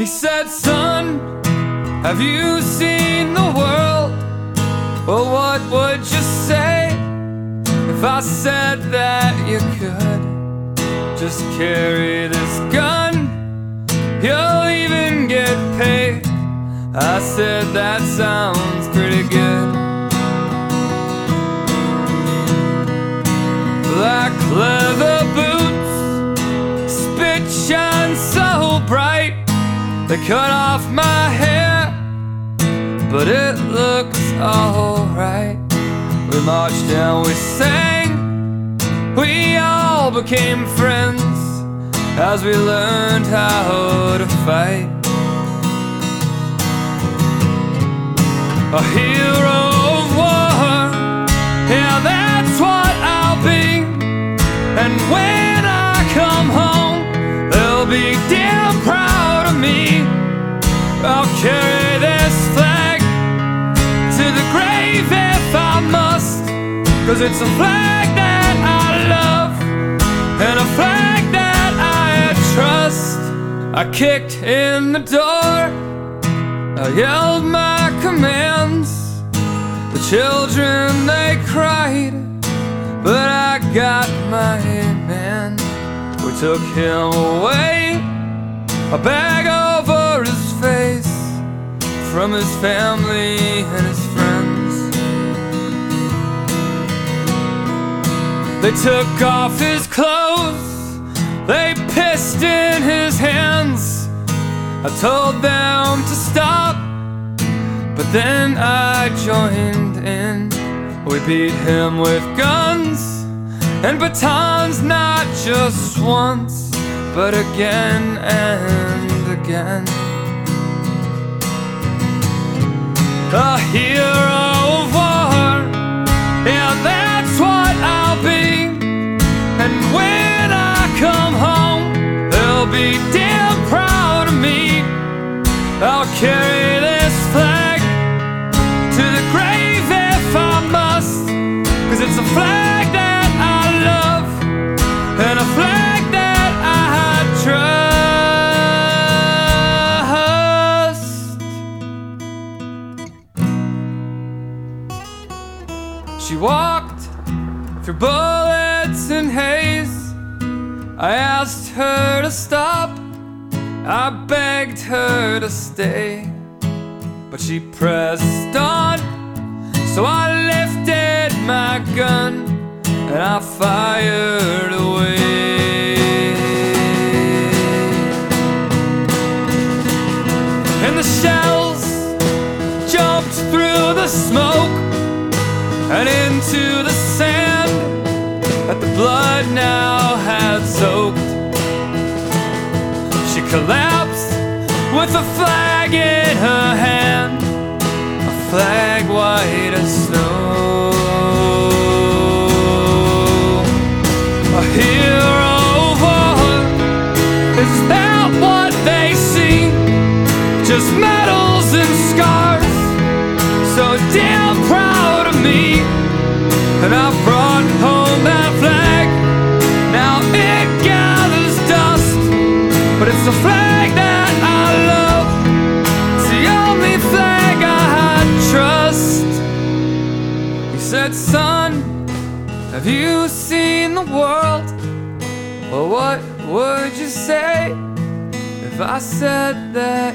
He said, Son, have you seen the world? Well, what would you say if I said that you could just carry this gun? You'll even get paid. I said, That sounds pretty good. Black They cut off my hair, but it looks alright. We marched down, we sang, we all became friends as we learned how to fight. A hero of war, yeah, that's what I'll be. And when I come home, they'll be I'll carry this flag to the grave if I must. Cause it's a flag that I love and a flag that I trust. I kicked in the door. I yelled my commands. The children they cried, but I got my man. We took him away, a bag over from his family and his friends. They took off his clothes, they pissed in his hands. I told them to stop, but then I joined in. We beat him with guns and batons, not just once, but again and again. A hero of war, yeah, that's what I'll be. And when I come home, they'll be damn proud of me. I'll carry She walked through bullets and haze. I asked her to stop. I begged her to stay, but she pressed on. So I lifted my gun and I fired away. And the shells collapsed with a flag in her hand, a flag white as snow. Son, have you seen the world? Well, what would you say if I said that